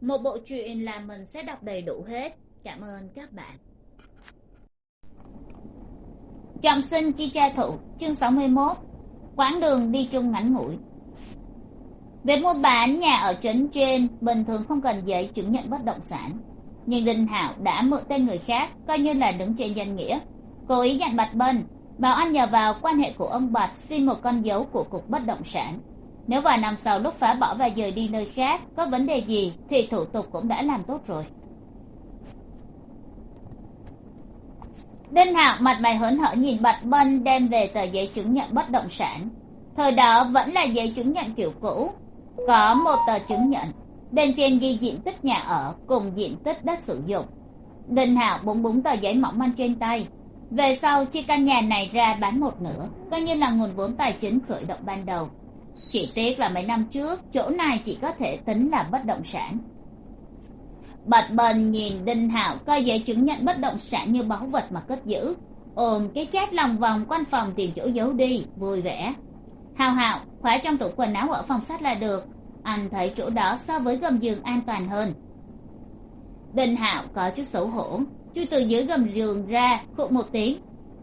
một bộ truyện là mình sẽ đọc đầy đủ hết. Cảm ơn các bạn. Trọng sinh chi tra thụ chương sáu mươi mốt, quãng đường đi chung ngắn ngủi việc mua bán nhà ở trấn trên, bình thường không cần giấy chứng nhận bất động sản. Nhưng đinh hảo đã mượn tên người khác, coi như là đứng trên danh nghĩa. Cố ý dặn bạch bân, bảo anh nhờ vào quan hệ của ông bạch xin một con dấu của cục bất động sản nếu vài năm sau lúc phá bỏ và dời đi nơi khác, có vấn đề gì thì thủ tục cũng đã làm tốt rồi. Đinh hạo mặt mày hớn hở nhìn bạch bân đem về tờ giấy chứng nhận bất động sản. Thời đó vẫn là giấy chứng nhận kiểu cũ, có một tờ chứng nhận. Bên trên ghi diện tích nhà ở cùng diện tích đất sử dụng. Đinh hạo búng búng tờ giấy mỏng manh trên tay. Về sau chia căn nhà này ra bán một nửa, coi như là nguồn vốn tài chính khởi động ban đầu chỉ tiếc là mấy năm trước, chỗ này chỉ có thể tính là bất động sản. Bạch bần nhìn đinh hạo coi giấy chứng nhận bất động sản như báu vật mà cất giữ. Ôm cái chát lòng vòng quanh phòng tìm chỗ giấu đi, vui vẻ. Hào hạo, khóa trong tủ quần áo ở phòng sách là được. Anh thấy chỗ đó so với gầm giường an toàn hơn. Đinh hạo có chút xấu hổ. Chui từ dưới gầm giường ra, khụ một tiếng.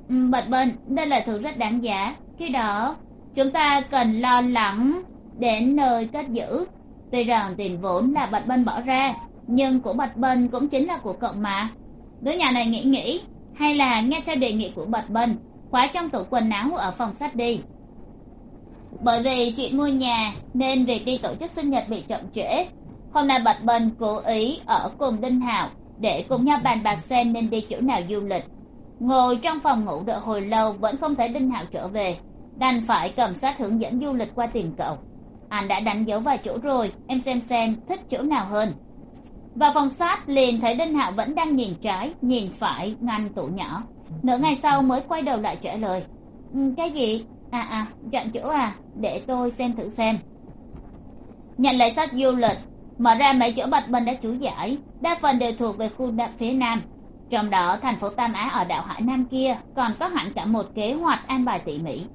Bật bạch bần đây là thứ rất đáng giá. Khi đó chúng ta cần lo lắng đến nơi cất giữ. Tuy rằng tiền vốn là bạch bân bỏ ra, nhưng của bạch bân cũng chính là của cậu mà. Đứa nhà này nghĩ nghĩ, hay là nghe theo đề nghị của bạch bân, khóa trong tủ quần áo ở phòng sách đi. Bởi vì chuyện mua nhà, nên việc đi tổ chức sinh nhật bị chậm trễ. Hôm nay bạch bân cố ý ở cùng đinh hảo để cùng nhau bàn bạc xem nên đi chỗ nào du lịch. Ngồi trong phòng ngủ đợi hồi lâu, vẫn không thấy đinh hảo trở về đành phải cầm sát hướng dẫn du lịch qua tìm cậu. Anh đã đánh dấu vài chỗ rồi, em xem xem thích chỗ nào hơn. Vào phòng sát, liền thấy đinh hạo vẫn đang nhìn trái, nhìn phải ngăn tủ nhỏ. Nửa ngày sau mới quay đầu lại trả lời. Ừ, cái gì? À à chọn chỗ à để tôi xem thử xem. Nhận lấy sách du lịch, mở ra mấy chỗ bạch bình đã chú giải, đa phần đều thuộc về khu đạp phía nam. Trong đó, thành phố tam á ở đảo hải nam kia còn có hẳn cả một kế hoạch an bài tỉ mỉ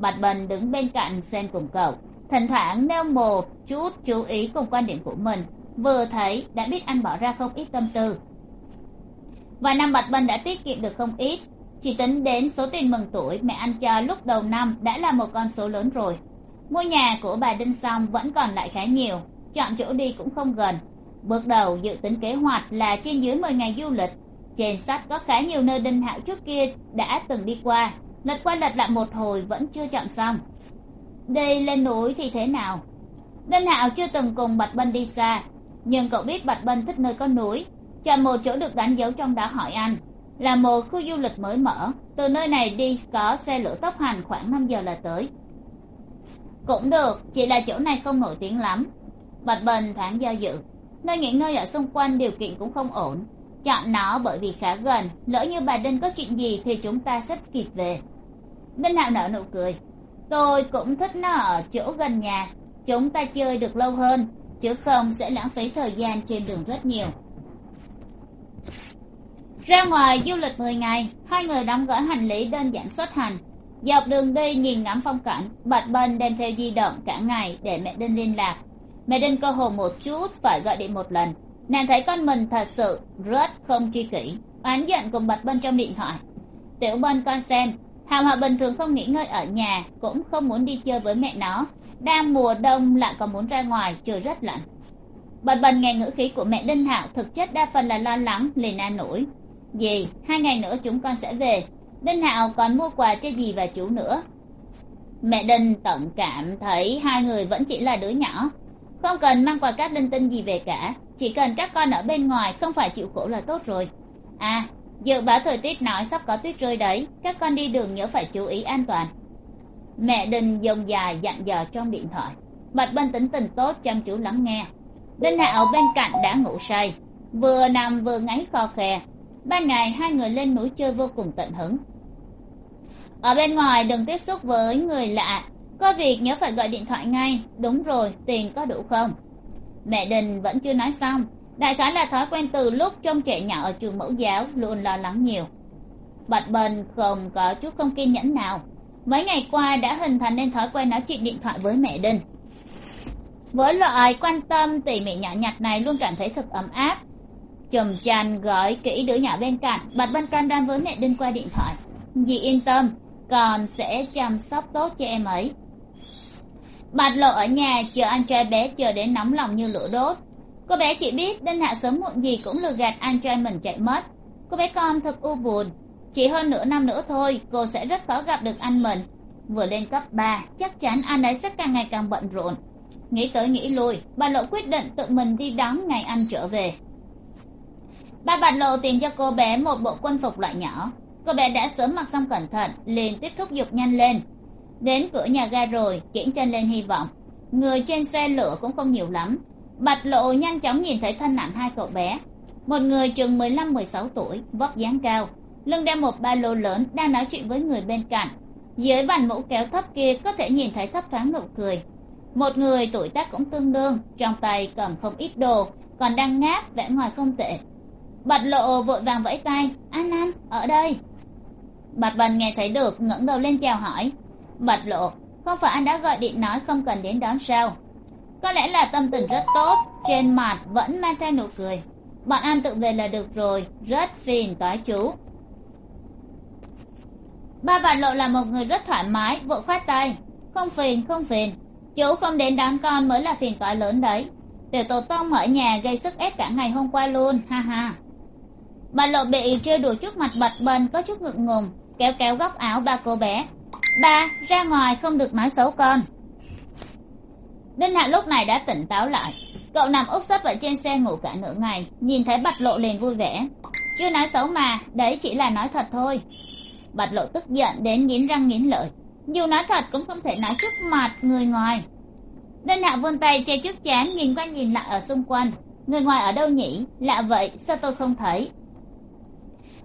bạch bần đứng bên cạnh xem cùng cậu. Thỉnh thoảng nêu một chút chú ý cùng quan điểm của mình, vừa thấy đã biết anh bỏ ra không ít tâm tư. Vài năm bạch bần đã tiết kiệm được không ít, chỉ tính đến số tiền mừng tuổi mẹ anh cho lúc đầu năm đã là một con số lớn rồi. Ngôi nhà của bà đinh xong vẫn còn lại khá nhiều, chọn chỗ đi cũng không gần. Bước đầu dự tính kế hoạch là trên dưới mười ngày du lịch, trên sách có khá nhiều nơi đinh hạo trước kia đã từng đi qua lật qua lật lại một hồi vẫn chưa chọn xong. Đây lên núi thì thế nào? Đinh hạo chưa từng cùng bạch bân đi xa, nhưng cậu biết bạch bân thích nơi có núi chọn một chỗ được đánh dấu trong đó hỏi anh. Là một khu du lịch mới mở, từ nơi này đi có xe lửa tốc hành khoảng năm giờ là tới. Cũng được, chỉ là chỗ này không nổi tiếng lắm. Bạch bân thoáng do dự, nơi nghỉ ngơi ở xung quanh điều kiện cũng không ổn chọn nó bởi vì khá gần. Lỡ như bà đinh có chuyện gì thì chúng ta rất kịp về. Đinh hạo nở nụ cười. Tôi cũng thích nó ở chỗ gần nhà. Chúng ta chơi được lâu hơn, chứ không sẽ lãng phí thời gian trên đường rất nhiều. Ra ngoài du lịch mười ngày, hai người đóng gói hành lý đơn giản xuất hành. Dọc đường đi nhìn ngắm phong cảnh, bạch bân đem theo di động cả ngày để mẹ đinh liên lạc. Mẹ đinh cơ hồ một chút phải gọi điện một lần nàng thấy con mình thật sự rất không tri kỷ. Oán giận cùng bạch bên trong điện thoại. Tiểu bân con xem hào hòa bình thường không nghỉ ngơi ở nhà, cũng không muốn đi chơi với mẹ nó. Đang mùa đông lại còn muốn ra ngoài trời rất lạnh. Bật bần nghe ngữ khí của mẹ đinh hạo, thực chất đa phần là lo lắng liền an ủi dì hai ngày nữa chúng con sẽ về. Đinh hạo còn mua quà cho dì và chú nữa. Mẹ đinh tận cảm thấy hai người vẫn chỉ là đứa nhỏ, không cần mang quà cáp linh tinh gì về cả chỉ cần các con ở bên ngoài không phải chịu khổ là tốt rồi. À dự báo thời tiết nói sắp có tuyết rơi đấy. Các con đi đường nhớ phải chú ý an toàn. Mẹ đinh dông dài dặn dò trong điện thoại. Bạch bân tính tình tốt, chăm chú lắng nghe. Đinh hạo bên cạnh đã ngủ say. Vừa nằm vừa ngáy kho khe. Ban ngày hai người lên núi chơi vô cùng tận hứng. Ở bên ngoài đừng tiếp xúc với người lạ. Có việc nhớ phải gọi điện thoại ngay. Đúng rồi, tiền có đủ không? Mẹ đình vẫn chưa nói xong. Đại khái là thói quen từ lúc trông trẻ nhỏ ở trường mẫu giáo luôn lo lắng nhiều. Bạch bần không có chút không kiên nhẫn nào. Mấy ngày qua đã hình thành nên thói quen nói chuyện điện thoại với mẹ đinh với loại quan tâm tỉ mỉ nhỏ nhặt này luôn cảm thấy thật ấm áp. Chùm chăn gói kỹ đứa nhỏ bên cạnh bạch bân can đan với mẹ đinh qua điện thoại. Dì yên tâm còn sẽ chăm sóc tốt cho em ấy bạch lộ ở nhà chờ anh trai bé chờ đến nóng lòng như lửa đốt. Cô bé chỉ biết đinh hạ sớm muộn gì cũng lừa gạt anh trai mình chạy mất. Cô bé con thật u buồn. Chỉ hơn nửa năm nữa thôi, cô sẽ rất khó gặp được anh mình. Vừa lên cấp ba, chắc chắn anh ấy sẽ càng ngày càng bận rộn. Nghĩ tới nghĩ lui bà lộ quyết định tự mình đi đón ngày anh trở về. Ba bạch lộ tìm cho cô bé một bộ quân phục loại nhỏ. Cô bé đã sớm mặc xong cẩn thận, liền tiếp thúc giục nhanh lên đến cửa nhà ga rồi kiễng chân lên hy vọng. Người trên xe lửa cũng không nhiều lắm. Bạch lộ nhanh chóng nhìn thấy thân nặng hai cậu bé. Một người chừng mười lăm mười sáu tuổi vóc dáng cao lưng đeo một ba lô lớn đang nói chuyện với người bên cạnh. Dưới bàn mũ kéo thấp kia có thể nhìn thấy thấp thoáng nụ cười. Một người tuổi tác cũng tương đương trong tay cầm không ít đồ còn đang ngáp vẻ ngoài không tệ. Bạch lộ vội vàng vẫy tay an an, ở đây. Bạch bần nghe thấy được ngẩng đầu lên chào hỏi bạch lộ. Không phải anh đã gọi điện nói không cần đến đón sao? Có lẽ là tâm tình rất tốt, trên mặt vẫn mang theo nụ cười. Bọn anh tự về là được rồi, rất phiền toái chú. Ba bạch lộ là một người rất thoải mái, vội khoát tay. Không phiền không phiền. Chú không đến đón con mới là phiền toái lớn đấy. Tiểu tổ tông ở nhà gây sức ép cả ngày hôm qua luôn, ha ha. Bà lộ bị chơi đùa trước mặt bạch bần, có chút ngượng ngùng, kéo kéo góc áo ba cô bé ba, ra ngoài không được nói xấu con. Đinh hạ lúc này đã tỉnh táo lại. Cậu nằm úp sấp ở trên xe ngủ cả nửa ngày, nhìn thấy bạch lộ liền vui vẻ. Chưa nói xấu mà, đấy chỉ là nói thật thôi. Bạch lộ tức giận đến nghiến răng nghiến lợi. Dù nói thật cũng không thể nói trước mặt người ngoài. Đinh hạ vươn tay che trước chán, nhìn qua nhìn lại ở xung quanh. Người ngoài ở đâu nhỉ? Lạ vậy, sao tôi không thấy?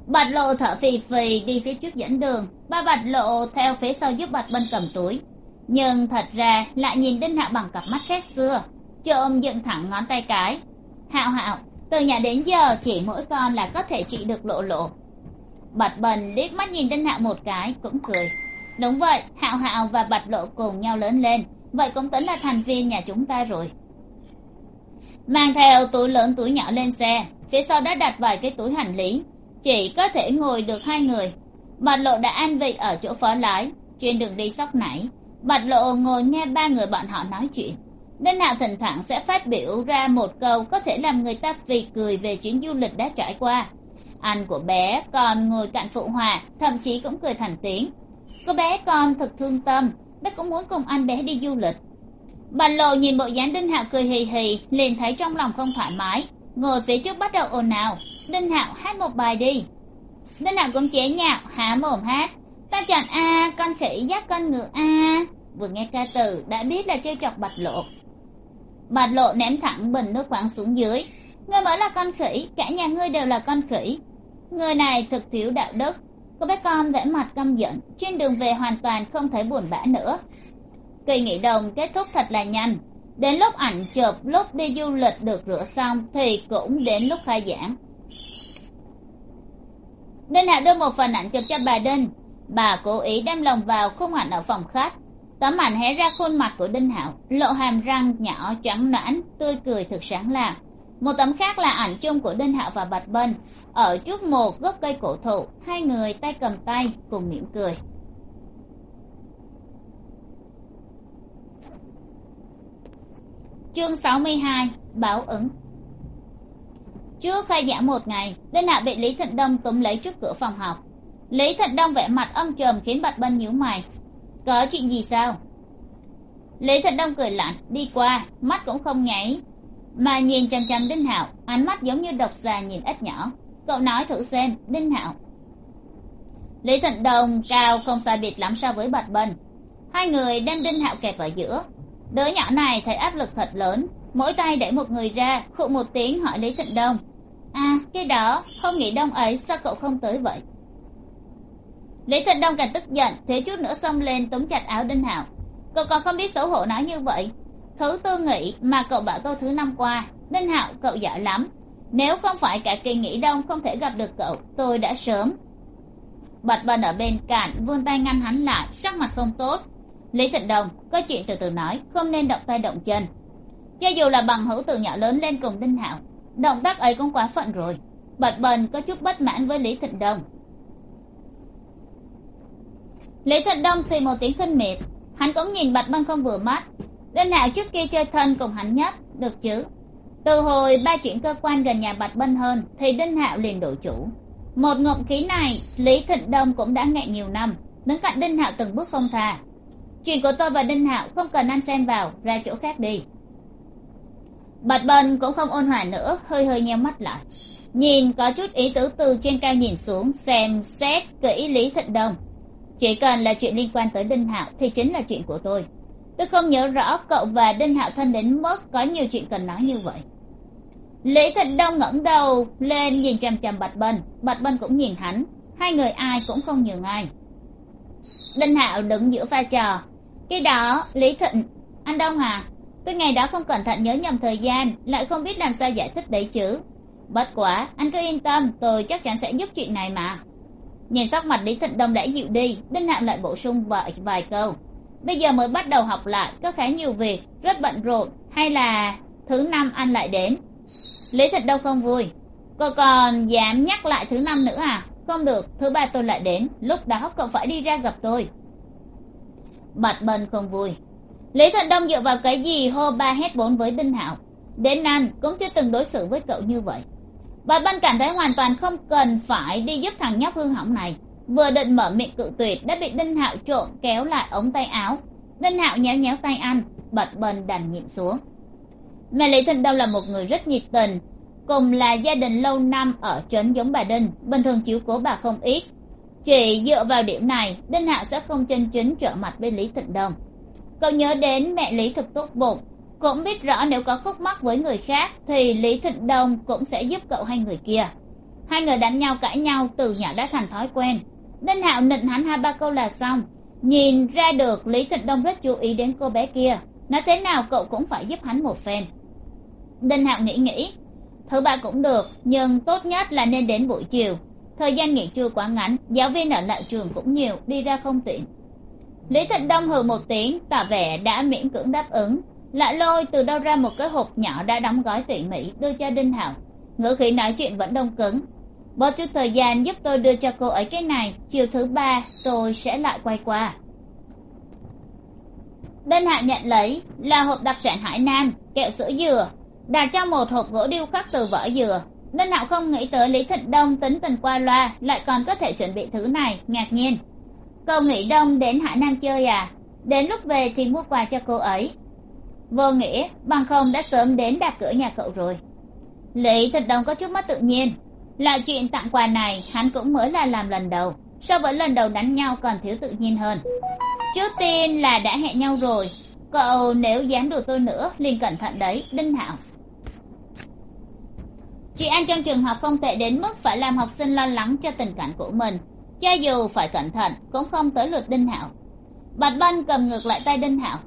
Bạch lộ thở phì phì đi phía trước dẫn đường. Ba bạch lộ theo phía sau giúp bạch bân cầm túi. Nhưng thật ra lại nhìn đinh hạo bằng cặp mắt khác xưa. Trộm dựng thẳng ngón tay cái. Hạo hạo, từ nhà đến giờ chỉ mỗi con là có thể trị được lộ lộ. Bạch bần liếc mắt nhìn đinh hạo một cái, cũng cười. Đúng vậy, hạo hạo và bạch lộ cùng nhau lớn lên. Vậy cũng tính là thành viên nhà chúng ta rồi. Mang theo túi lớn túi nhỏ lên xe. Phía sau đã đặt vài cái túi hành lý chỉ có thể ngồi được hai người. Bạch lộ đã an vị ở chỗ phó lái trên đường đi sóc nảy. Bạch lộ ngồi nghe ba người bọn họ nói chuyện. Đinh hạo thỉnh thoảng sẽ phát biểu ra một câu có thể làm người ta phì cười về chuyến du lịch đã trải qua. Anh của bé còn ngồi cạnh phụ hòa, thậm chí cũng cười thành tiếng. Cô bé con thật thương tâm, bé cũng muốn cùng anh bé đi du lịch. Bạch lộ nhìn bộ dáng đinh hạo cười hì hì, liền thấy trong lòng không thoải mái ngồi phía trước bắt đầu ồn ào. Đinh hạo hát một bài đi. Đinh hạo cũng chế nhạo, há mồm hát. Ta chọn a, con khỉ dắt con ngựa a. Vừa nghe ca từ, đã biết là chơi chọc bạch lộ. Bạch lộ ném thẳng bình nước khoáng xuống dưới. Ngươi mới là con khỉ, cả nhà ngươi đều là con khỉ. Người này thực thiếu đạo đức. Cô bé con vẻ mặt căm giận, trên đường về hoàn toàn không thấy buồn bã nữa. Kỳ nghỉ đồng kết thúc thật là nhanh đến lúc ảnh chụp, lúc đi du lịch được rửa xong thì cũng đến lúc khai giảng. Đinh hạ đưa một phần ảnh chụp cho bà đinh. Bà cố ý đem lòng vào khung ảnh ở phòng khách. Tấm ảnh hé ra khuôn mặt của đinh hạo, lộ hàm răng nhỏ trắng nõn tươi cười thực sáng lạc một tấm khác là ảnh chung của đinh hạo và bạch bân. Ở trước một gốc cây cổ thụ, hai người tay cầm tay cùng mỉm cười. Chương sáu mươi hai, báo ứng. Trước khai giảng một ngày đinh hạo bị lý thịnh đông túm lấy trước cửa phòng học. Lý thịnh đông vẻ mặt âm trầm khiến bạch bân nhíu mày. Có chuyện gì sao? Lý thịnh đông cười lạnh, đi qua, mắt cũng không nháy. Mà nhìn chằm chằm đinh hạo, ánh mắt giống như độc già nhìn ếch nhỏ. Cậu nói thử xem, đinh hạo. Lý thịnh đông cao không sai biệt lắm so với bạch bân. Hai người đem đinh hạo kẹp ở giữa đứa nhỏ này thấy áp lực thật lớn. Mỗi tay đẩy một người ra, khụ một tiếng hỏi lý thịnh đông. À cái đó, không nghĩ đông ấy, sao cậu không tới vậy? Lý thịnh đông càng tức giận thế chút nữa xông lên túm chặt áo đinh hạo. Cậu còn không biết xấu hổ nói như vậy. Thứ tư nghĩ mà cậu bảo tôi thứ năm qua, đinh hạo, cậu giỏi lắm. Nếu không phải cả kỳ nghỉ đông không thể gặp được cậu, tôi đã sớm. Bạch bần ở bên cạnh, vươn tay ngăn hắn lại, sắc mặt không tốt lý thịnh Đồng, có chuyện từ từ nói, không nên động tay động chân. Cho dù là bằng hữu từ nhỏ lớn lên cùng đinh hạo, động tác ấy cũng quá phận rồi. Bạch bần có chút bất mãn với lý thịnh đông lý thịnh đông xì một tiếng khinh miệt. Hắn cũng nhìn bạch bân không vừa mắt. Đinh hạo trước kia chơi thân cùng hắn nhất, được chứ? Từ hồi ba chuyển cơ quan gần nhà bạch bân hơn, thì đinh hạo liền đổi chủ. Một ngụm khí này, lý thịnh đông cũng đã nghẹn nhiều năm đứng cạnh đinh hạo từng bước không thà chuyện của tôi và đinh hạo không cần anh xem vào, ra chỗ khác đi. Bạch bần cũng không ôn hòa nữa, hơi hơi nheo mắt lại. Nhìn có chút ý tứ từ trên cao nhìn xuống, xem xét kỹ lý thịnh đông chỉ cần là chuyện liên quan tới đinh hạo thì chính là chuyện của tôi. Tôi không nhớ rõ cậu và đinh hạo thân đến mức có nhiều chuyện cần nói như vậy. Lý thịnh đông ngẩng đầu lên nhìn chằm chằm bạch bân bạch bân cũng nhìn hắn. Hai người ai cũng không nhường ai. Đinh hạo đứng giữa pha trò cái đó lý thịnh anh đông à tôi ngày đó không cẩn thận nhớ nhầm thời gian lại không biết làm sao giải thích đấy chứ. Bất quá anh cứ yên tâm tôi chắc chắn sẽ giúp chuyện này mà. Nhìn sắc mặt lý thịnh đông đã dịu đi đinh hạo lại bổ sung vài, vài câu. Bây giờ mới bắt đầu học lại có khá nhiều việc rất bận rộn hay là thứ năm anh lại đến? Lý thịnh đông không vui. Cô còn dám nhắc lại thứ năm nữa à? Không được thứ ba tôi lại đến lúc đó cậu phải đi ra gặp tôi bạch bần không vui. Lý thần đông dựa vào cái gì hô ba hét bốn với đinh hạo? Đến anh cũng chưa từng đối xử với cậu như vậy. Bà bân cảm thấy hoàn toàn không cần phải đi giúp thằng nhóc hư hỏng này. Vừa định mở miệng cự tuyệt, đã bị đinh hạo trộm kéo lại ống tay áo. Đinh hạo nhéo nhéo tay anh bật bần đành nhịn xuống. Mẹ lý thần đông là một người rất nhiệt tình, cùng là gia đình lâu năm ở trấn giống bà đinh, bình thường chiếu cố bà không ít chỉ dựa vào điểm này, đinh hạo sẽ không chân chính trở mặt với lý thịnh đông. Cậu nhớ đến mẹ lý thực tốt bụng, cũng biết rõ nếu có khúc mắc với người khác thì lý thịnh đông cũng sẽ giúp cậu hay người kia. Hai người đánh nhau cãi nhau từ nhỏ đã thành thói quen. Đinh hạo nịnh hắn hai ba câu là xong, nhìn ra được lý thịnh đông rất chú ý đến cô bé kia. Nói thế nào cậu cũng phải giúp hắn một phen. Đinh hạo nghĩ nghĩ thứ ba cũng được, nhưng tốt nhất là nên đến buổi chiều thời gian nghỉ trưa quá ngắn, giáo viên ở lại trường cũng nhiều, đi ra không tiện. Lý thịnh đông hừ một tiếng, tỏ vẻ đã miễn cưỡng đáp ứng. Lại lôi từ đâu ra một cái hộp nhỏ đã đóng gói tỉ mỉ, đưa cho đinh hảo ngữ khí nói chuyện vẫn đông cứng. Bớt chút thời gian giúp tôi đưa cho cô ấy cái này, chiều thứ ba tôi sẽ lại quay qua. Đinh hạ nhận lấy, là hộp đặc sản hải nam, kẹo sữa dừa. Đặt trong một hộp gỗ điêu khắc từ vỏ dừa đinh hạo không nghĩ tới lý thịnh đông tính tình qua loa, lại còn có thể chuẩn bị thứ này, ngạc nhiên. Cậu nghĩ đông đến hải nam chơi à? Đến lúc về thì mua quà cho cô ấy. Vô nghĩa, bằng không đã sớm đến đặt cửa nhà cậu rồi. Lý thịnh đông có chút mất tự nhiên. Là chuyện tặng quà này, hắn cũng mới là làm lần đầu. So với lần đầu đánh nhau còn thiếu tự nhiên hơn. Trước tiên là đã hẹn nhau rồi. Cậu nếu dám đùa tôi nữa, liền cẩn thận đấy, đinh hạo chị an trong trường học không tệ đến mức phải làm học sinh lo lắng cho tình cảnh của mình, cho dù phải cẩn thận, cũng không tới lượt đinh hạo. Bạch bân cầm ngược lại tay đinh hạo.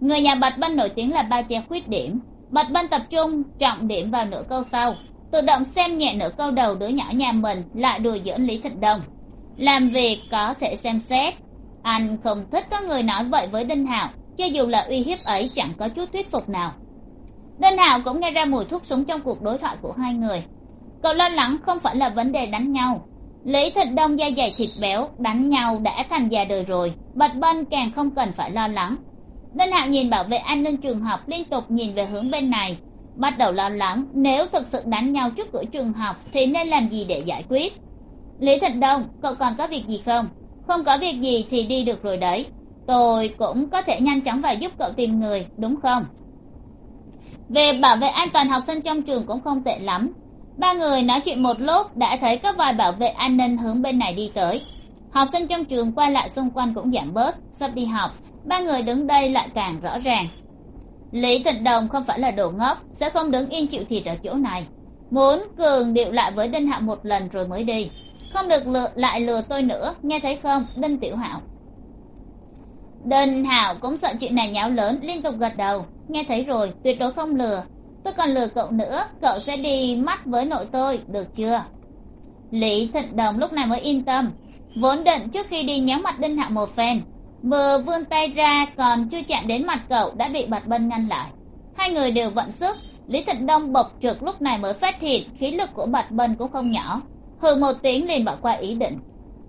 Người nhà bạch bân nổi tiếng là bao che khuyết điểm. Bạch bân tập trung, trọng điểm vào nửa câu sau, tự động xem nhẹ nửa câu đầu đứa nhỏ nhà mình, lại đùa giỡn lý thịnh đông. Làm việc có thể xem xét. Anh không thích có người nói vậy với đinh hạo, cho dù là uy hiếp ấy chẳng có chút thuyết phục nào đinh hạo cũng nghe ra mùi thuốc súng trong cuộc đối thoại của hai người. Cậu lo lắng không phải là vấn đề đánh nhau. Lý thịt đông da dày thịt béo, đánh nhau đã thành già đời rồi, bạch bân càng không cần phải lo lắng. Đinh hạo nhìn bảo vệ an ninh trường học liên tục nhìn về hướng bên này, bắt đầu lo lắng nếu thực sự đánh nhau trước cửa trường học thì nên làm gì để giải quyết. Lý thịnh đông, cậu còn có việc gì không? Không có việc gì thì đi được rồi đấy. Tôi cũng có thể nhanh chóng vào giúp cậu tìm người, đúng không? Về bảo vệ an toàn học sinh trong trường cũng không tệ lắm. Ba người nói chuyện một lúc đã thấy các vài bảo vệ an ninh hướng bên này đi tới. Học sinh trong trường qua lại xung quanh cũng giảm bớt sắp đi học. Ba người đứng đây lại càng rõ ràng. Lý thịnh đồng không phải là đồ ngốc sẽ không đứng yên chịu thịt ở chỗ này. Muốn cường điệu lại với đinh hạo một lần rồi mới đi. Không được lừa, lại lừa tôi nữa nghe thấy không? Đinh tiểu hạo đinh hạo cũng sợ chuyện này nháo lớn, liên tục gật đầu. Nghe thấy rồi, tuyệt đối không lừa. Tôi còn lừa cậu nữa, cậu sẽ đi mắt với nội tôi, được chưa? Lý thịnh đồng lúc này mới yên tâm. Vốn định trước khi đi nhắm mặt đinh hạo một phen, vừa vươn tay ra còn chưa chạm đến mặt cậu đã bị bạch bân ngăn lại. Hai người đều vận sức, lý thịnh đông bộc trực lúc này mới phát hiện khí lực của bạch bân cũng không nhỏ. Hừ một tiếng liền bỏ qua ý định.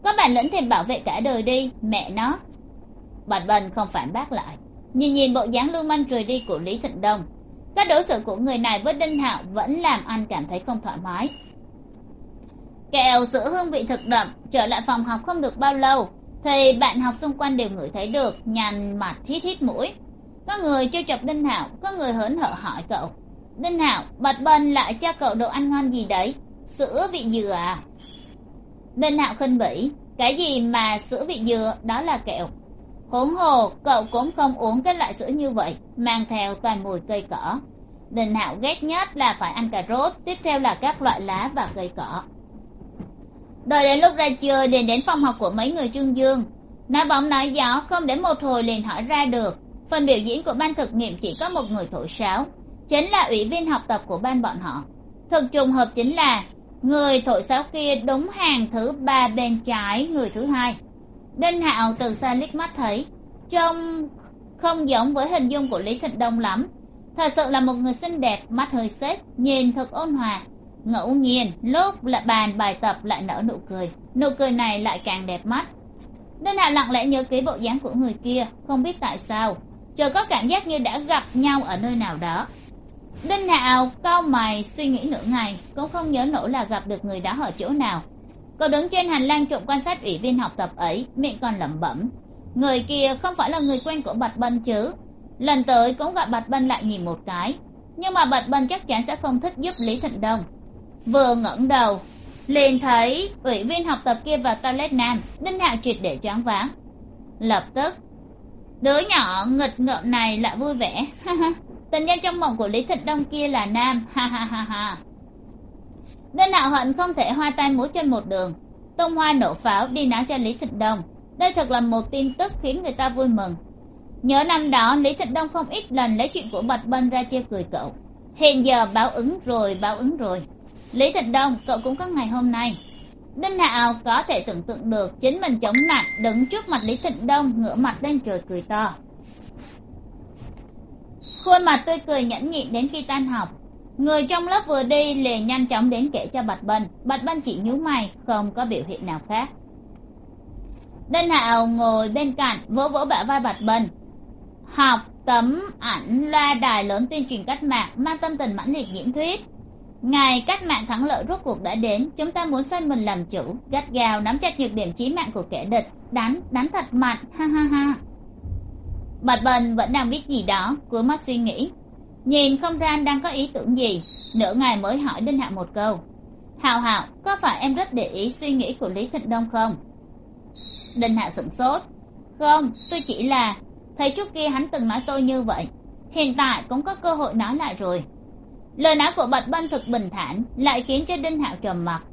Có bản lĩnh thì bảo vệ cả đời đi, mẹ nó bạch bân không phản bác lại. Nhìn nhìn bộ dáng lưu manh rời đi của lý thịnh đông các đối xử của người này với đinh hạo vẫn làm anh cảm thấy không thoải mái. Kẹo sữa hương vị thực đậm, trở lại phòng học không được bao lâu, thì bạn học xung quanh đều ngửi thấy được nhằn mặt hít hít mũi. Có người trêu chọc đinh hạo, có người hớn hở hỏi cậu. Đinh hạo, Bạch bần lại cho cậu đồ ăn ngon gì đấy? Sữa vị dừa à? Đinh hạo khinh bỉ. Cái gì mà sữa vị dừa? Đó là kẹo huống hồ, cậu cũng không uống cái loại sữa như vậy, mang theo toàn mùi cây cỏ. Đình hạo ghét nhất là phải ăn cà rốt, tiếp theo là các loại lá và cây cỏ. Đợi đến lúc ra trưa liền đến phòng học của mấy người trương dương. Nói bóng nói gió, không đến một hồi liền hỏi ra được. Phần biểu diễn của ban thực nghiệm chỉ có một người thổi sáo, chính là ủy viên học tập của ban bọn họ. Thực trùng hợp chính là, người thổi sáo kia đúng hàng thứ ba bên trái, người thứ hai đinh hạo từ xa liếc mắt thấy. Trông không giống với hình dung của lý thịnh đông lắm. Thật sự là một người xinh đẹp, mắt hơi xếp nhìn thật ôn hòa. Ngẫu nhiên, lúc lại bàn bài tập lại nở nụ cười. Nụ cười này lại càng đẹp mắt. Đinh hạo lặng lẽ nhớ ký bộ dáng của người kia, không biết tại sao. Chờ có cảm giác như đã gặp nhau ở nơi nào đó. Đinh hạo cau mày suy nghĩ nửa ngày, cũng không nhớ nổi là gặp được người đó ở chỗ nào cậu đứng trên hành lang trộm quan sát ủy viên học tập ấy, miệng còn lẩm bẩm. Người kia không phải là người quen của bạch bân chứ? Lần tới cũng gặp bạch bân lại nhìn một cái. Nhưng mà bạch bân chắc chắn sẽ không thích giúp lý thịnh đông. Vừa ngẩng đầu, liền thấy ủy viên học tập kia vào toilet nam đinh hạo triệt để choáng váng. Lập tức, đứa nhỏ nghịch ngợm này lại vui vẻ. Tình nhân trong mộng của lý thịnh đông kia là nam. Ha ha ha ha nên hạo hận không thể hoa tay múa chân một đường. Tung hoa nổ pháo đi náo cho lý thịnh đông. Đây thật là một tin tức khiến người ta vui mừng. Nhớ năm đó, lý thịnh đông không ít lần lấy chuyện của bạch bân ra chê cười cậu. Hiện giờ báo ứng rồi, báo ứng rồi. Lý thịnh đông, cậu cũng có ngày hôm nay. Đinh hạo có thể tưởng tượng được chính mình chống nạn, đứng trước mặt lý thịnh đông, ngửa mặt lên trời cười to. Khuôn mặt tươi cười nhẫn nhịn đến khi tan học người trong lớp vừa đi liền nhanh chóng đến kể cho bạch bân. Bạch bân chỉ nhíu mày, không có biểu hiện nào khác. Đinh hạo ngồi bên cạnh, vỗ vỗ bả vai bạch bân. Học tấm ảnh loa đài lớn tuyên truyền cách mạng, mang tâm tình mãnh liệt diễn thuyết. Ngày cách mạng thắng lợi rốt cuộc đã đến, chúng ta muốn xoay mình làm chủ, gắt gào nắm chặt nhược điểm chí mạng của kẻ địch. Đánh đánh thật mạnh, ha ha ha. Bạch bần vẫn đang biết gì đó cuối mắt suy nghĩ nhìn không ra anh đang có ý tưởng gì, nửa ngày mới hỏi đinh Hạo một câu. Hào hào có phải em rất để ý suy nghĩ của lý thịnh đông không? Đinh Hạo sửng sốt. Không, tôi chỉ là thấy trước kia hắn từng nói tôi như vậy, hiện tại cũng có cơ hội nói lại rồi. Lời nói của bạch bân thực bình thản, lại khiến cho đinh hạo trầm mặc.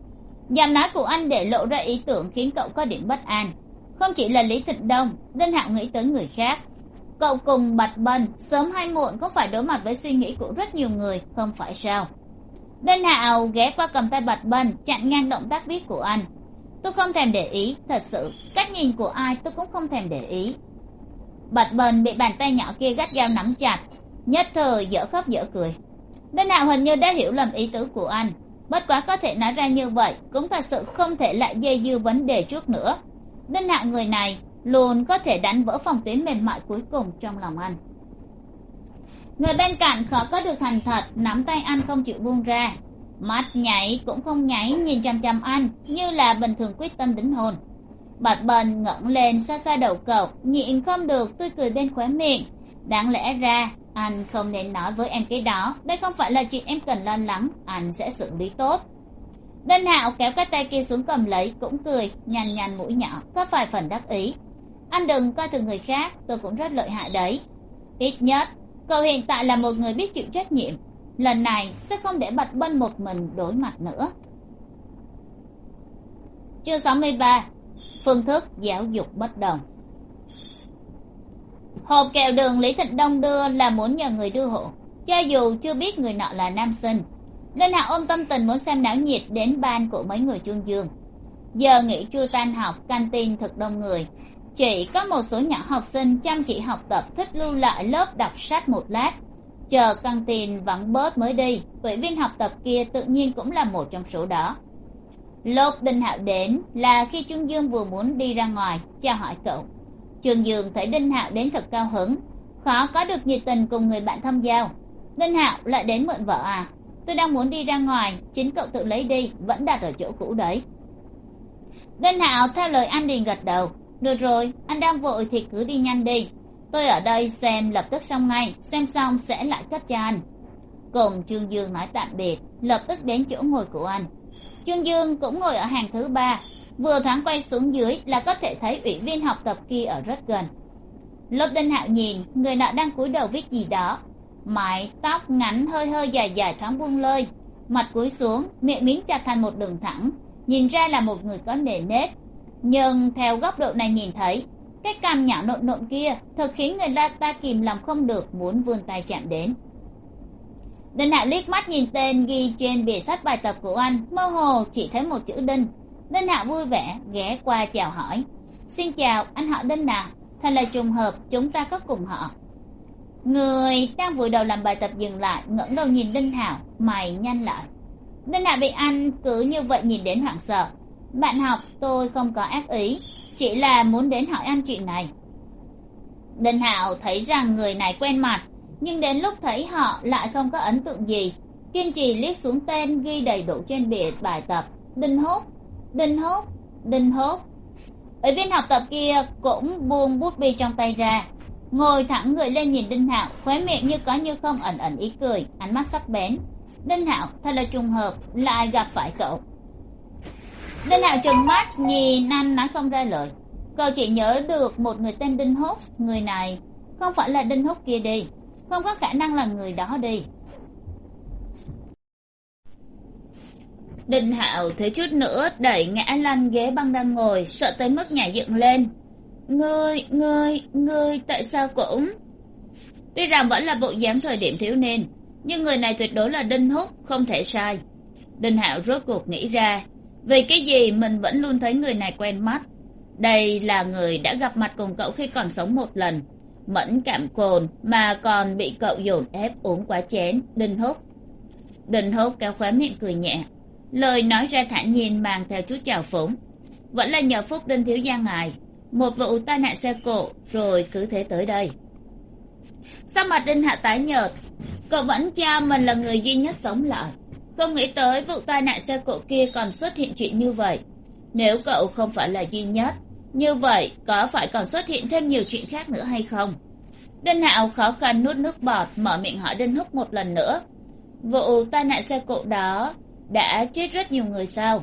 Giọng nói của anh để lộ ra ý tưởng khiến cậu có điểm bất an. Không chỉ là lý thịnh đông, đinh hạo nghĩ tới người khác cậu cùng bạch bần, sớm hay muộn cũng phải đối mặt với suy nghĩ của rất nhiều người, không phải sao? Đinh hạo ghé qua cầm tay bạch bần, chặn ngang động tác viết của anh. Tôi không thèm để ý, thật sự, cách nhìn của ai tôi cũng không thèm để ý. Bạch bần bị bàn tay nhỏ kia gắt gao nắm chặt, nhất thời dở khóc dở cười. Đinh hạo hình như đã hiểu lầm ý tứ của anh. Bất quá có thể nói ra như vậy, cũng thật sự không thể lại dây dưa vấn đề trước nữa. Đinh hạo người này luôn có thể đánh vỡ phòng tuyến mềm mại cuối cùng trong lòng anh. Người bên cạnh khó có được thành thật, nắm tay anh không chịu buông ra. Mắt nhảy cũng không nháy nhìn chằm chằm anh, như là bình thường quyết tâm đính hồn bật bần ngẩng lên xa xa đầu cầu nhịn không được tươi cười bên khóe miệng. Đáng lẽ ra, anh không nên nói với em cái đó, đây không phải là chuyện em cần lo lắng, anh sẽ xử lý tốt. Đinh hạo kéo cái tay kia xuống cầm lấy, cũng cười nhằn nhằn mũi nhỏ, có phải phần đắc ý anh đừng coi thường người khác, tôi cũng rất lợi hại đấy. Ít nhất, cậu hiện tại là một người biết chịu trách nhiệm. Lần này, sẽ không để bạch bân một mình đối mặt nữa. Chương sáu mươi ba, phương thức giáo dục bất đồng. Hộp kẹo đường lý thịnh đông đưa là muốn nhờ người đưa hộ, cho dù chưa biết người nọ là nam sinh. Linh hạ ôm tâm tình muốn xem náo nhiệt đến ban của mấy người chuông dương giờ nghỉ chưa tan học canteen thật đông người chỉ có một số nhỏ học sinh chăm chỉ học tập, thích lưu lại lớp đọc sách một lát. Chờ căng tin vắng bớt mới đi ủy viên học tập kia tự nhiên cũng là một trong số đó. Lúc đinh hạo đến là khi trương dương vừa muốn đi ra ngoài, chào hỏi cậu. Trương dương thấy đinh hạo đến thật cao hứng. Khó có được nhiệt tình cùng người bạn thâm giao. Đinh hạo lại đến mượn vợ à? Tôi đang muốn đi ra ngoài, chính cậu tự lấy đi, vẫn đặt ở chỗ cũ đấy. Đinh hạo theo lời anh đình gật đầu được rồi, anh đang vội thì cứ đi nhanh đi. Tôi ở đây xem lập tức xong ngay, xem xong sẽ lại cấp cho anh. Cùng trương dương nói tạm biệt, lập tức đến chỗ ngồi của anh. Trương dương cũng ngồi ở hàng thứ ba, vừa thoáng quay xuống dưới là có thể thấy ủy viên học tập kia ở rất gần. Lớp đinh hạo nhìn, người nọ đang cúi đầu viết gì đó. Mái tóc ngắn hơi hơi dài dài thoáng buông lơi, mặt cúi xuống, miệng miếng chặt thành một đường thẳng, nhìn ra là một người có nề nếp nhưng theo góc độ này nhìn thấy, cái cằm nhỏ nộn nộn kia thật khiến người ta ta kìm lòng không được muốn vươn tay chạm đến. Đinh hạo liếc mắt nhìn tên ghi trên bìa sách bài tập của anh, mơ hồ chỉ thấy một chữ đinh. Đinh hạo vui vẻ, ghé qua chào hỏi. Xin chào, anh họ đinh nào thật là trùng hợp, chúng ta có cùng họ. Người đang vùi đầu làm bài tập dừng lại, ngẩng đầu nhìn đinh hạo, mày nhanh lại. Đinh hạo bị anh cứ như vậy nhìn đến hoảng sợ bạn học, tôi không có ác ý, chỉ là muốn đến hỏi anh chuyện này. Đinh hạo thấy rằng người này quen mặt, nhưng đến lúc thấy họ lại không có ấn tượng gì. Kiên trì liếc xuống tên ghi đầy đủ trên bìa bài tập. Đinh hốt đinh hốt đinh hốt. Ủy viên học tập kia cũng buông bút bi trong tay ra. Ngồi thẳng người lên nhìn đinh hạo, khóe miệng như có như không ẩn ẩn ý cười, ánh mắt sắc bén. Đinh hạo, thật là trùng hợp, lại gặp phải cậu đinh hạo trừng mắt nhìn anh nói không ra lời. Cậu chỉ nhớ được một người tên đinh húc, người này không phải là đinh húc kia đi. Không có khả năng là người đó đi. Đinh hạo thế chút nữa đẩy ngã lăn ghế băng đang ngồi sợ tới mức nhảy dựng lên. Ngươi ngươi ngươi tại sao cũng? Tuy rằng vẫn là bộ dáng thời điểm thiếu niên nhưng người này tuyệt đối là đinh húc, không thể sai. Đinh hạo rốt cuộc nghĩ ra vì cái gì mình vẫn luôn thấy người này quen mắt? Đây là người đã gặp mặt cùng cậu khi còn sống một lần. Mẫn cảm cồn mà còn bị cậu dồn ép uống quá chén. Đinh húc. Đinh húc kéo khóe miệng cười nhẹ. Lời nói ra thản nhiên mang theo chút trào phúng. Vẫn là nhờ phúc đinh thiếu gia ngài. Một vụ tai nạn xe cộ, rồi cứ thế tới đây. Sao mặt đinh hạ tái nhợt? Cậu vẫn cho mình là người duy nhất sống lại không nghĩ tới vụ tai nạn xe cộ kia còn xuất hiện chuyện như vậy. Nếu cậu không phải là duy nhất, như vậy có phải còn xuất hiện thêm nhiều chuyện khác nữa hay không? Đinh hạo khó khăn nuốt nước bọt, mở miệng hỏi đinh húc một lần nữa. Vụ tai nạn xe cộ đó đã chết rất nhiều người sao?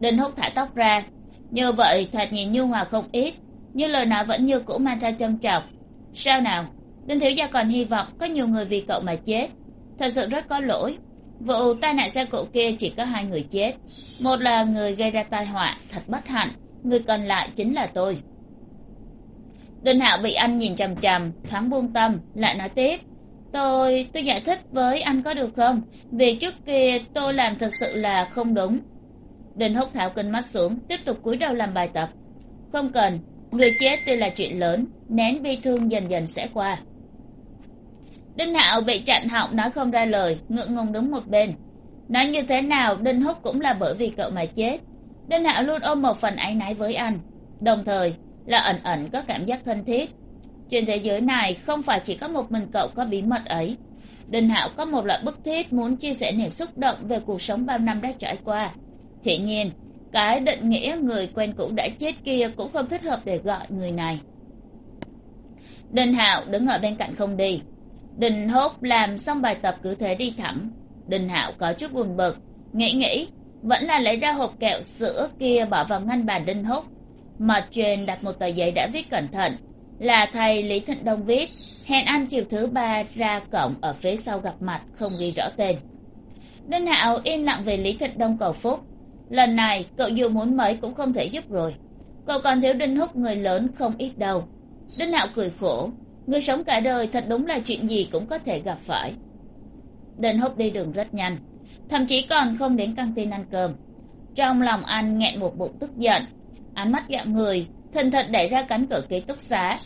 Đinh húc thả tóc ra. Như vậy, thoạt nhìn nhu hòa không ít, nhưng lời nói vẫn như cũ mang theo châm chọc sao nào? Đinh thiếu gia còn hy vọng có nhiều người vì cậu mà chết. Thật sự rất có lỗi vụ tai nạn xe cộ kia chỉ có hai người chết. Một là người gây ra tai họa thật bất hạnh, người còn lại chính là tôi. Đinh hạo bị anh nhìn chằm chằm, thoáng buông tâm, lại nói tiếp, tôi tôi giải thích với anh có được không? Vì trước kia tôi làm thật sự là không đúng. Đinh húc thảo kinh mắt xuống, tiếp tục cúi đầu làm bài tập. Không cần, người chết tuy là chuyện lớn, nén bi thương dần dần sẽ qua đinh hạo bị chặn họng nói không ra lời, ngượng ngùng đứng một bên. Nói như thế nào, đinh húc cũng là bởi vì cậu mà chết. Đinh hạo luôn ôm một phần áy náy với anh. Đồng thời, là ẩn ẩn có cảm giác thân thiết. Trên thế giới này không phải chỉ có một mình cậu có bí mật ấy. Đinh hạo có một loại bức thiết muốn chia sẻ niềm xúc động về cuộc sống bao năm đã trải qua. Hiển nhiên, cái định nghĩa người quen cũ đã chết kia cũng không thích hợp để gọi người này. Đinh hạo đứng ở bên cạnh không đi đình hốt làm xong bài tập cứ thế đi thẳng. Đình hạo có chút buồn bực, nghĩ nghĩ, vẫn là lấy ra hộp kẹo sữa kia bỏ vào ngăn bàn đinh hốt. Mặt trên đặt một tờ giấy đã viết cẩn thận, là thầy lý thịnh đông viết, hẹn ăn chiều thứ ba ra cổng ở phía sau gặp mặt, không ghi rõ tên. Đinh hạo im lặng về lý thịnh đông cầu phúc. Lần này, cậu dù muốn mấy cũng không thể giúp rồi. Cậu còn thiếu đinh húc người lớn không ít đâu. Đinh hạo cười khổ người sống cả đời thật đúng là chuyện gì cũng có thể gặp phải. Đinh húc đi đường rất nhanh, thậm chí còn không đến căng tin ăn cơm. Trong lòng anh nghẹn một bụng tức giận, ánh mắt gạo người thần thật đẩy ra cánh cửa ký túc xá.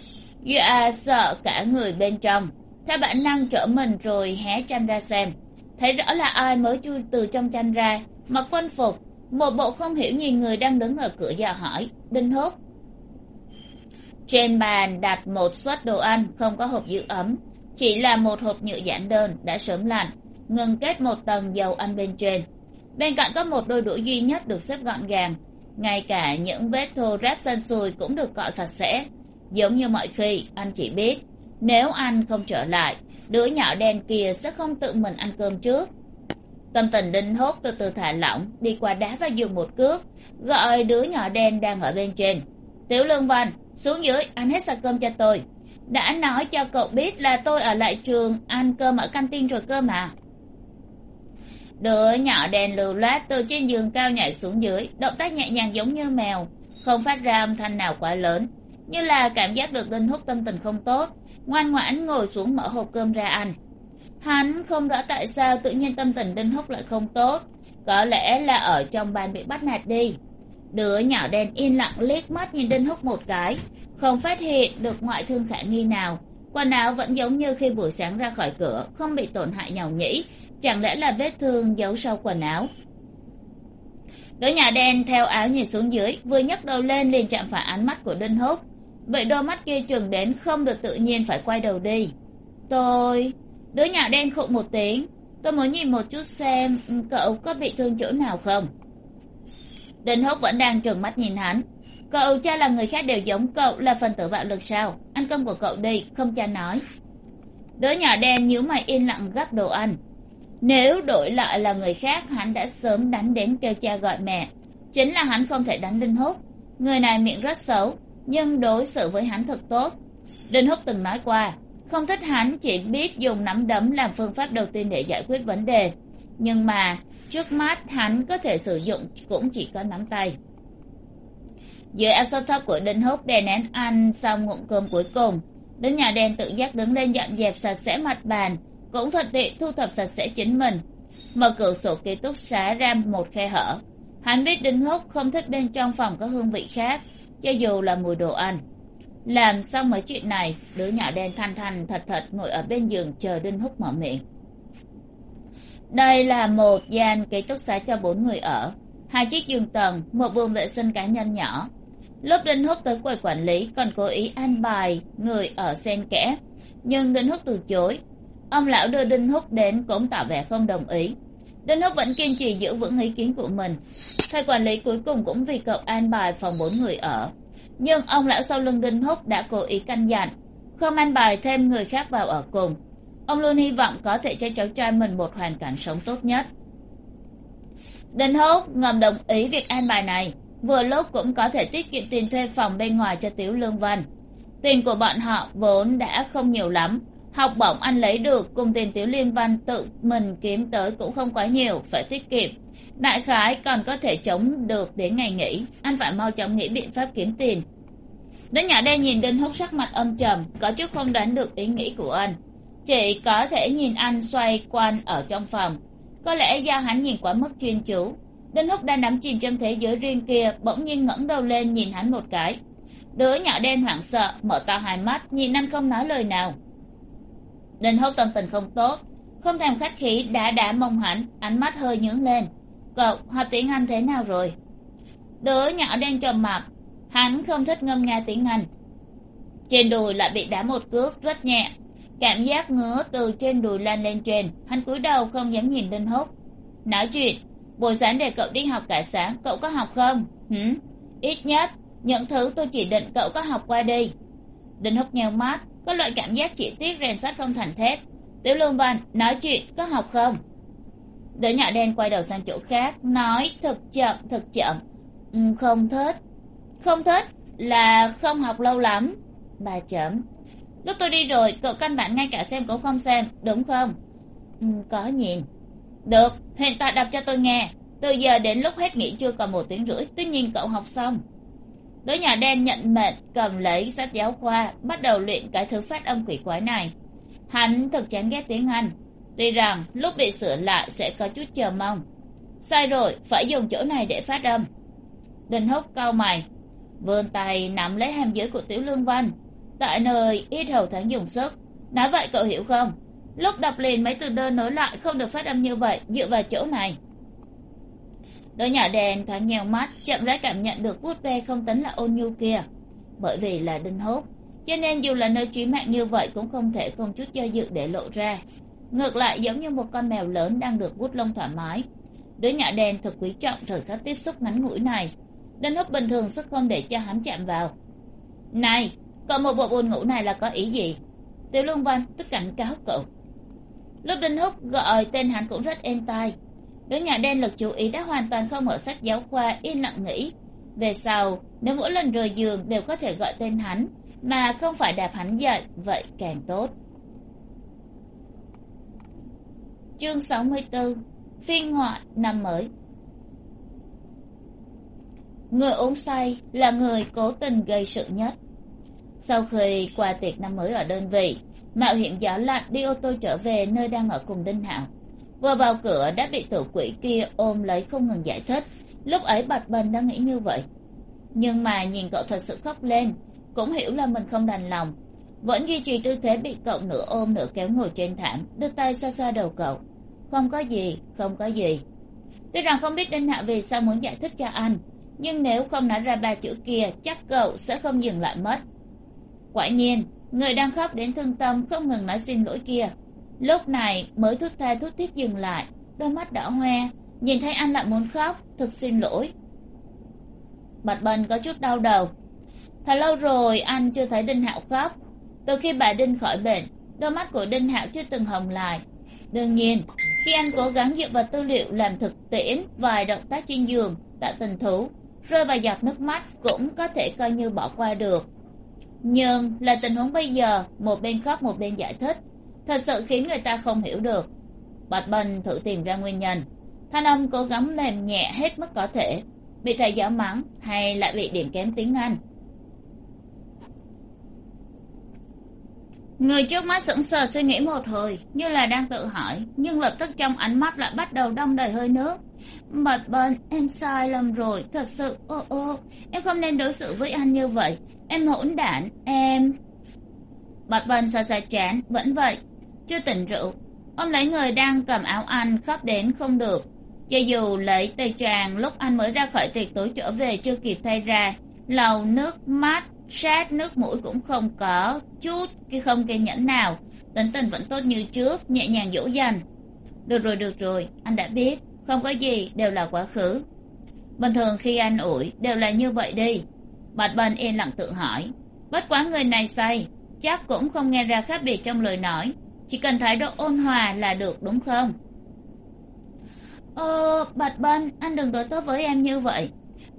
Dọa sợ cả người bên trong, theo bản năng trở mình rồi hé chăn ra xem. Thấy rõ là ai mới chui từ trong chăn ra, mặc quân phục, một bộ không hiểu nhìn người đang đứng ở cửa dò hỏi, đinh hốt trên bàn đặt một suất đồ ăn không có hộp giữ ấm. Chỉ là một hộp nhựa giản đơn đã sớm lạnh ngừng kết một tầng dầu ăn bên trên. Bên cạnh có một đôi đũa duy nhất được xếp gọn gàng. Ngay cả những vết thô ráp sân sùi cũng được cọ sạch sẽ. Giống như mọi khi, anh chỉ biết, nếu anh không trở lại, đứa nhỏ đen kia sẽ không tự mình ăn cơm trước. Tâm tình đinh hốt từ từ thả lỏng, đi qua đá và dùng một cước, gọi đứa nhỏ đen đang ở bên trên. Tiểu lương văn xuống dưới, ăn hết sạch cơm cho tôi. Đã nói cho cậu biết là tôi ở lại trường, ăn cơm ở căng tin rồi cơ mà. Đứa nhỏ đèn lưu loát từ trên giường cao nhảy xuống dưới, động tác nhẹ nhàng giống như mèo, không phát ra âm thanh nào quá lớn. Như là cảm giác được đinh hút tâm tình không tốt, ngoan ngoãn ngồi xuống mở hộp cơm ra ăn. Hắn không rõ tại sao tự nhiên tâm tình đinh hút lại không tốt, có lẽ là ở trong bàn bị bắt nạt đi đứa nhỏ đen yên lặng liếc mắt nhìn đinh húc một cái, không phát hiện được ngoại thương khả nghi nào. Quần áo vẫn giống như khi buổi sáng ra khỏi cửa, không bị tổn hại nhàu nhĩ, chẳng lẽ là vết thương giấu sau quần áo? Đứa nhà đen theo áo nhìn xuống dưới, vừa nhấc đầu lên liền chạm phải ánh mắt của đinh húc. Vậy đôi mắt kia chừng đến không được tự nhiên phải quay đầu đi. Tôi, đứa nhà đen khụ một tiếng, tôi muốn nhìn một chút xem cậu có bị thương chỗ nào không? Đinh húc vẫn đang trừng mắt nhìn hắn. Cậu cho là người khác đều giống cậu là phần tử bạo lực sao? Ăn cơm của cậu đi, không cha nói. Đứa nhỏ đen nhíu mày yên lặng gắp đồ ăn. Nếu đổi lại là người khác, hắn đã sớm đánh đến kêu cha gọi mẹ. Chính là hắn không thể đánh đinh húc người này miệng rất xấu, nhưng đối xử với hắn thật tốt. Đinh húc từng nói qua, không thích hắn chỉ biết dùng nắm đấm làm phương pháp đầu tiên để giải quyết vấn đề. Nhưng mà trước mắt, hắn có thể sử dụng cũng chỉ có nắm tay. Dưới áo sơ thấp của đinh húc, đè nén ăn xong ngụm cơm cuối cùng đến nhà đen tự giác đứng lên dọn dẹp sạch sẽ mặt bàn, cũng thuận tiện thu thập sạch sẽ chính mình. Mở cửa sổ ký túc xá ra một khe hở. Hắn biết đinh húc không thích bên trong phòng có hương vị khác, cho dù là mùi đồ ăn. Làm xong mấy chuyện này, đứa nhỏ đen thanh thanh thật thật ngồi ở bên giường chờ đinh húc mở miệng đây là một gian ký túc xá cho bốn người ở, hai chiếc giường tầng, một buồng vệ sinh cá nhân nhỏ. Lúc đinh húc tới quầy quản lý còn cố ý an bài người ở xen kẽ, nhưng đinh húc từ chối. Ông lão đưa đinh húc đến cũng tỏ vẻ không đồng ý. Đinh húc vẫn kiên trì giữ vững ý kiến của mình. Thầy quản lý cuối cùng cũng vì cậu an bài phòng bốn người ở. Nhưng ông lão sau lưng đinh húc đã cố ý căn dặn, không an bài thêm người khác vào ở cùng ông luôn hy vọng có thể cho cháu trai mình một hoàn cảnh sống tốt nhất. Đinh húc ngầm đồng ý việc an bài này. Vừa lúc cũng có thể tiết kiệm tiền thuê phòng bên ngoài cho tiểu lương văn. Tiền của bọn họ vốn đã không nhiều lắm. Học bổng anh lấy được cùng tiền tiểu liên văn tự mình kiếm tới cũng không quá nhiều, phải tiết kiệm. Đại khái còn có thể chống được đến ngày nghỉ. Anh phải mau chóng nghĩ biện pháp kiếm tiền. Đứa nhỏ đây nhìn đinh húc sắc mặt âm trầm, có chút không đoán được ý nghĩ của anh chị có thể nhìn anh xoay quanh ở trong phòng. Có lẽ do hắn nhìn quá mức chuyên chú. Đinh húc đang đắm chìm trong thế giới riêng kia, bỗng nhiên ngẩng đầu lên nhìn hắn một cái. Đứa nhỏ đen hoảng sợ, mở to hai mắt, nhìn anh không nói lời nào. Đinh húc tâm tình không tốt. Không thèm khách khí đã đã mông hắn, ánh mắt hơi nhướng lên. Cậu, học tiếng anh thế nào rồi? Đứa nhỏ đen trầm mặc. Hắn không thích ngâm nga tiếng anh. Trên đùi lại bị đá một cước, rất nhẹ cảm giác ngứa từ trên đùi lan lên trên. Hắn cúi đầu không dám nhìn đinh húc nói chuyện buổi sáng để cậu đi học cả sáng, cậu có học không? Hử? Ít nhất, những thứ tôi chỉ định cậu có học qua đi đinh húc nheo mắt, có loại cảm giác chỉ tiếc rèn sắt không thành thép. Tiểu lương văn, nói chuyện, có học không? Đứa nhỏ đen quay đầu sang chỗ khác, nói thật chậm thật chậm. Ừ, không thích. Không thích? Là không học lâu lắm. Bà chấm lúc tôi đi rồi cậu căn bản ngay cả xem cũng không xem đúng không? Ừ, có nhìn được hiện tại đọc cho tôi nghe. Từ giờ đến lúc hết nghỉ chưa còn một tiếng rưỡi tuy nhiên cậu học xong. Đứa nhỏ đen nhận mệnh cầm lấy sách giáo khoa bắt đầu luyện cái thứ phát âm quỷ quái này. Hắn thực chán ghét tiếng anh. Tuy rằng lúc bị sửa lại sẽ có chút chờ mong. Sai rồi phải dùng chỗ này để phát âm. Đinh húc cau mày. Vươn tay nắm lấy hàm dưới của tiểu lương văn tại nơi ít hầu tháng dùng sức. Nói vậy cậu hiểu không? Lúc đọc liền mấy từ đơn nối lại không được phát âm như vậy, dựa vào chỗ này. Đứa nhỏ đèn thoáng nhèo mắt, chậm rãi cảm nhận được vuốt ve không tính là ôn nhu kia. Bởi vì là đinh hốt, cho nên dù là nơi trí mạng như vậy cũng không thể không chút do dự để lộ ra. Ngược lại giống như một con mèo lớn đang được vuốt lông thoải mái. Đứa nhỏ đèn thật quý trọng thời khắc tiếp xúc ngắn ngủi này. Đinh húc bình thường sức không để cho hắn chạm vào. Này cậu một bộ buồn ngủ này là có ý gì? Tiểu lương văn tức cảnh cáo cậu. Lúc đinh húc gọi tên hắn cũng rất êm tai. Đứa nhà đen lực chú ý đã hoàn toàn không mở sách giáo khoa, yên lặng nghĩ. Về sau, nếu mỗi lần rời giường đều có thể gọi tên hắn, mà không phải đạp hắn dậy, vậy càng tốt. Chương sáu mươi bốn phiên ngoại năm mới. Người uống say là người cố tình gây sự nhất sau khi qua tiệc năm mới ở đơn vị, mạo hiểm gió lạnh đi ô tô trở về nơi đang ở cùng đinh hạo. Vừa vào cửa đã bị tử quỷ kia ôm lấy không ngừng giải thích. Lúc ấy bạch bần đang nghĩ như vậy. Nhưng mà nhìn cậu thật sự khóc lên, cũng hiểu là mình không đành lòng. Vẫn duy trì tư thế bị cậu nửa ôm nửa kéo ngồi trên thảm, đưa tay xoa xoa đầu cậu. Không có gì, không có gì. Tuy rằng không biết đinh hạ vì sao muốn giải thích cho anh, nhưng nếu không nói ra ba chữ kia, chắc cậu sẽ không dừng lại mất quả nhiên, người đang khóc đến thương tâm không ngừng nói xin lỗi kia. Lúc này mới thút tha thút thiết dừng lại, đôi mắt đỏ hoe, nhìn thấy anh lại muốn khóc, thực xin lỗi. Bạch bần có chút đau đầu. Thật lâu rồi anh chưa thấy đinh hạo khóc. Từ khi bà đinh khỏi bệnh, đôi mắt của đinh hạo chưa từng hồng lại. Đương nhiên, khi anh cố gắng dựa vào tư liệu làm thực tiễn vài động tác trên giường tạo tình thú rơi vào giọt nước mắt cũng có thể coi như bỏ qua được nhưng là tình huống bây giờ, một bên khóc, một bên giải thích. Thật sự khiến người ta không hiểu được. Bạch bần thử tìm ra nguyên nhân. Thanh âm cố gắng mềm nhẹ hết mức có thể. Bị thầy giáo mắng hay lại bị điểm kém tiếng anh? Người trước mắt sững sờ suy nghĩ một hồi, như là đang tự hỏi, nhưng lập tức trong ánh mắt lại bắt đầu đong đầy hơi nước. Bạch bần em sai lầm rồi, thật sự, ô ô, em không nên đối xử với anh như vậy em hỗn đản, em. Bạch vân xa xa chán, vẫn vậy. Chưa tỉnh rượu. Ông lấy người đang cầm áo anh khóc đến không được. Cho dù lấy tay tràng, lúc anh mới ra khỏi tiệc tối trở về chưa kịp thay ra. Lầu nước mắt, sát nước mũi cũng không có. Chút khi không kiên nhẫn nào, tính tình vẫn tốt như trước, nhẹ nhàng dỗ dành. Được rồi được rồi, anh đã biết. Không có gì đều là quá khứ. Bình thường khi anh ủi, đều là như vậy đi bạch bên yên lặng tự hỏi. Bất quá người này say, chắc cũng không nghe ra khác biệt trong lời nói. Chỉ cần thái độ ôn hòa là được, đúng không? Ờ bạch bân anh đừng đối tốt với em như vậy.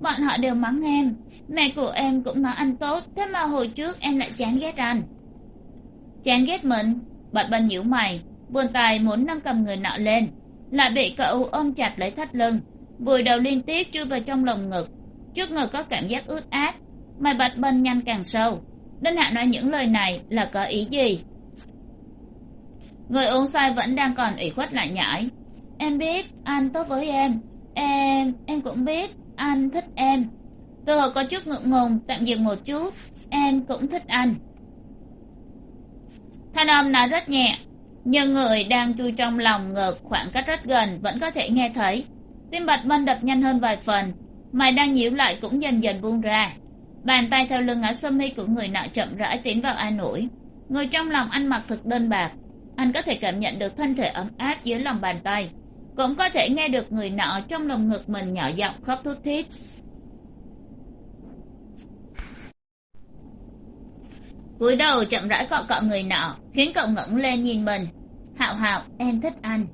Bọn họ đều mắng em. Mẹ của em cũng nói anh tốt, thế mà hồi trước em lại chán ghét anh. Chán ghét mình? Bạch bân nhíu mày, buồn tay muốn nâng cầm người nọ lên. Lại bị cậu ôm chặt lấy thắt lưng. Vùi đầu liên tiếp chui vào trong lồng ngực. Trước ngực có cảm giác ướt át mày bạch bần nhanh càng sâu. Đinh hạ nói những lời này là có ý gì? Người uống say vẫn đang còn ủy khuất lại nhãi. Em biết, anh tốt với em. Em em cũng biết, anh thích em. Từ hồi có chút ngượng ngùng, tạm dừng một chút. Em cũng thích anh. Thanh âm nói rất nhẹ, nhưng người đang chui trong lòng ngực khoảng cách rất gần vẫn có thể nghe thấy. Tim bạch mân đập nhanh hơn vài phần, mày đang nhíu lại cũng dần dần buông ra bàn tay theo lưng áo sơ mi của người nọ chậm rãi tiến vào an ủi. Người trong lòng anh mặc thực đơn bạc. Anh có thể cảm nhận được thân thể ấm áp dưới lòng bàn tay. Cũng có thể nghe được người nọ trong lồng ngực mình nhỏ giọng khóc thút thít. Cúi đầu chậm rãi cọ cọ người nọ, khiến cậu ngẩng lên nhìn mình. Hạo hạo, em thích anh.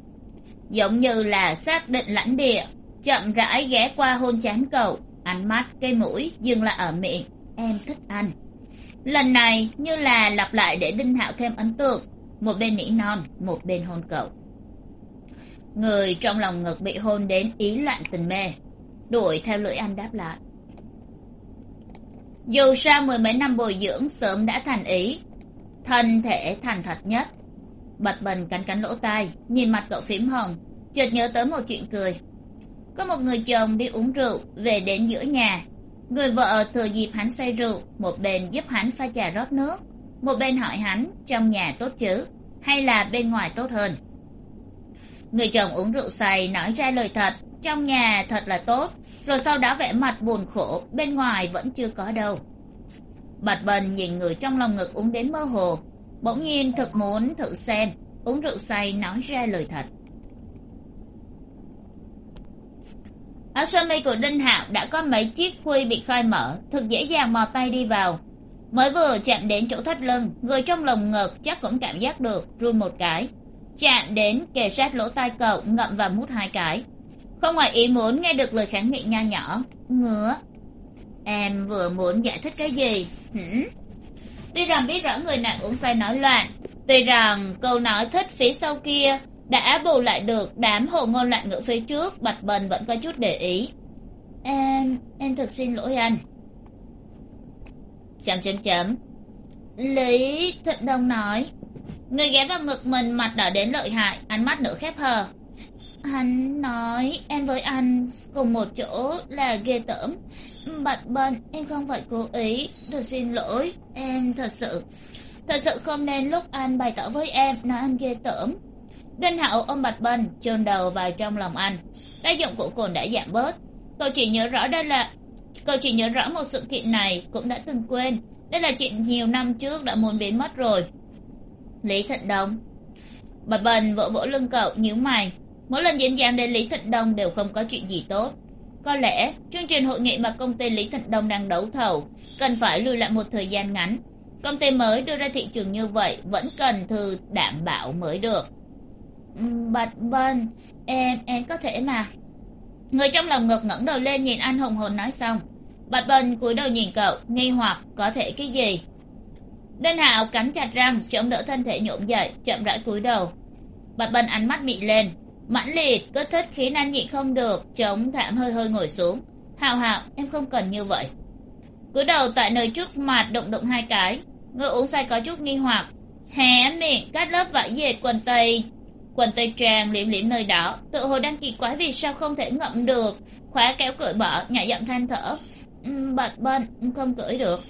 Giống như là xác định lãnh địa, chậm rãi ghé qua hôn chán cậu ánh mắt cây mũi dừng lại ở miệng. Em thích anh. Lần này như là lặp lại để đinh hạo thêm ấn tượng. Một bên nỉ non, một bên hôn cậu. Người trong lòng ngực bị hôn đến ý loạn tình mê. Đuổi theo lưỡi anh đáp lại. Dù sao mười mấy năm bồi dưỡng sớm đã thành ý. Thân thể thành thật nhất. Bật bần cắn cắn lỗ tai, nhìn mặt cậu phím hồng, chợt nhớ tới một chuyện cười có một người chồng đi uống rượu, về đến giữa nhà. Người vợ thừa dịp hắn say rượu, một bên giúp hắn pha trà rót nước, một bên hỏi hắn trong nhà tốt chứ hay là bên ngoài tốt hơn. Người chồng uống rượu say nói ra lời thật, trong nhà thật là tốt, rồi sau đó vẻ mặt buồn khổ, bên ngoài vẫn chưa có đâu. Bạch bần nhìn người trong lòng ngực uống đến mơ hồ, bỗng nhiên thực muốn thử xem, uống rượu say nói ra lời thật. Ở sơ mi của đinh hạo đã có mấy chiếc khuy bị khai mở thực dễ dàng mò tay đi vào. Mới vừa chạm đến chỗ thắt lưng, người trong lồng ngực chắc cũng cảm giác được, run một cái. Chạm đến kề sát lỗ tai cậu, ngậm và mút hai cái. Không ngoài ý muốn nghe được lời kháng nghị nho nhỏ, ngứa, em vừa muốn giải thích cái gì? Hử? Tuy rằng biết rõ người này uống say nói loạn, tuy rằng câu nói thích phía sau kia đã bù lại được đám hồ ngôn loạn ngữ phía trước, bạch bần vẫn có chút để ý. Em em thực xin lỗi anh. Chấm chấm chấm. Lý thịnh đông nói, người ghé vào ngực mình mặt đỏ đến lợi hại, ánh mắt nửa khép hờ. Hắn nói, em với anh cùng một chỗ là ghê tởm. Bạch bần em không phải cố ý thật xin lỗi. Em thật sự thật sự không nên lúc anh bày tỏ với em, nói anh ghê tởm đinh hậu ôm bạch bân chôn đầu vào trong lòng anh. Tác dụng của cồn đã giảm bớt. Cậu chỉ nhớ rõ đây là cậu chỉ nhớ rõ một sự kiện này cũng đã từng quên. Đây là chuyện nhiều năm trước đã muốn biến mất rồi. Lý thịnh đông. Bạch bân vỗ vỗ lưng cậu, nhíu mày. Mỗi lần diễn giảng đến lý thịnh đông đều không có chuyện gì tốt. Có lẽ, chương trình hội nghị mà công ty lý thịnh đông đang đấu thầu cần phải lùi lại một thời gian ngắn. Công ty mới đưa ra thị trường như vậy vẫn cần thư đảm bảo mới được bạch bần em em có thể mà. Người trong lòng ngực ngẩng đầu lên nhìn anh hùng hồn nói xong. Bạch bần cúi đầu nhìn cậu, nghi hoặc có thể cái gì? Đinh hạo cắn chặt răng, chống đỡ thân thể nhộn dậy, chậm rãi cúi đầu. Bạch bần ánh mắt mị lên. Mãnh liệt cứ thích khiến anh nhịn không được, chống thảm hơi hơi ngồi xuống. Hào hào em không cần như vậy. Cúi đầu tại nơi trước mặt động động hai cái. Người uống say có chút nghi hoặc. Hé miệng, cắt lớp vải dệt quần tây quần tây trang liễm liễm nơi đó tự hồ đang kỳ quái vì sao không thể ngậm được. Khóa kéo cởi bỏ nhỏ giọng than thở. Bật bên, không cởi được.